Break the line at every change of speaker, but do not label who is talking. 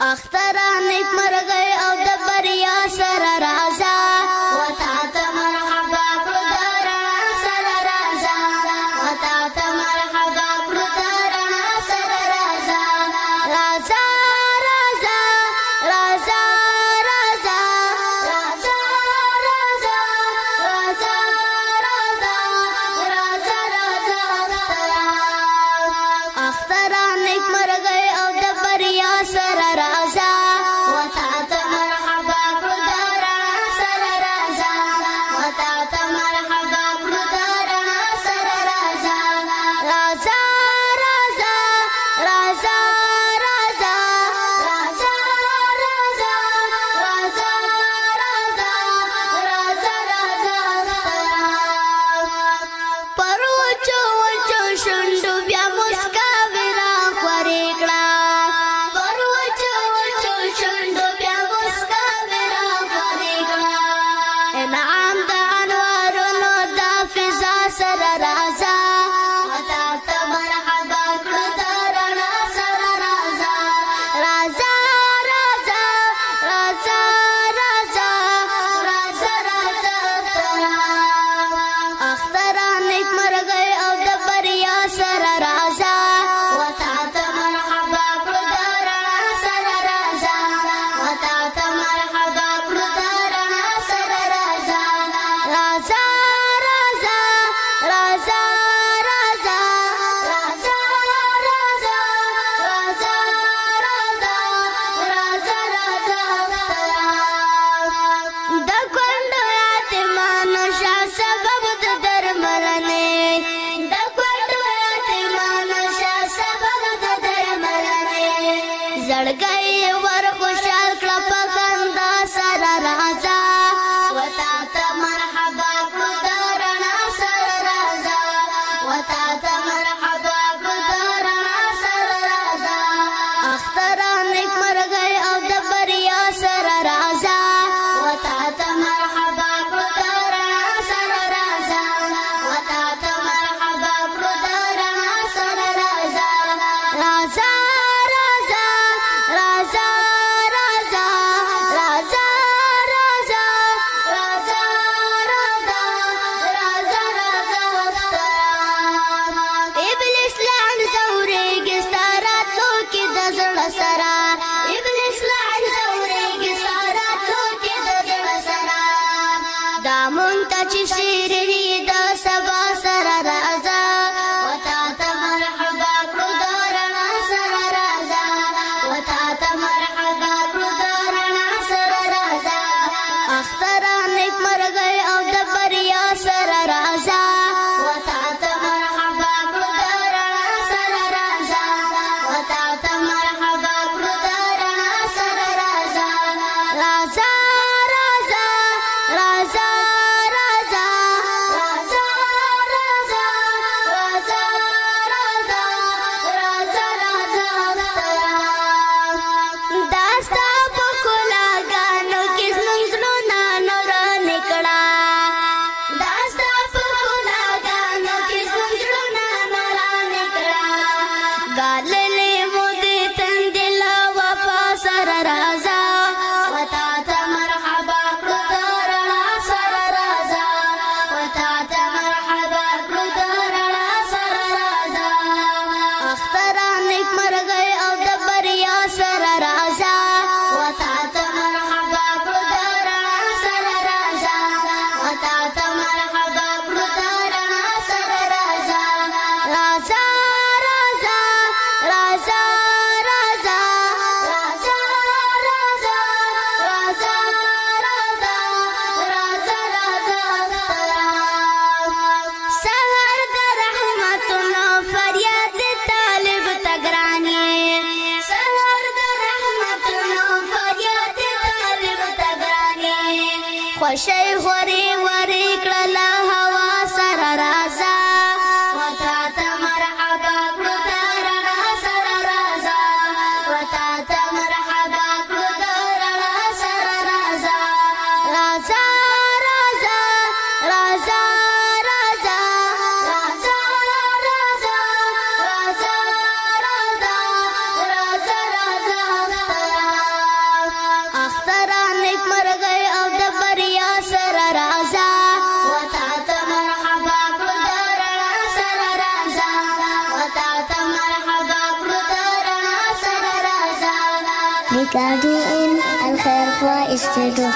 اختر نیک مرغي او د بریا سره راځه ಮರಗಳ da da da 生活 بقاعدين الخير فايستدو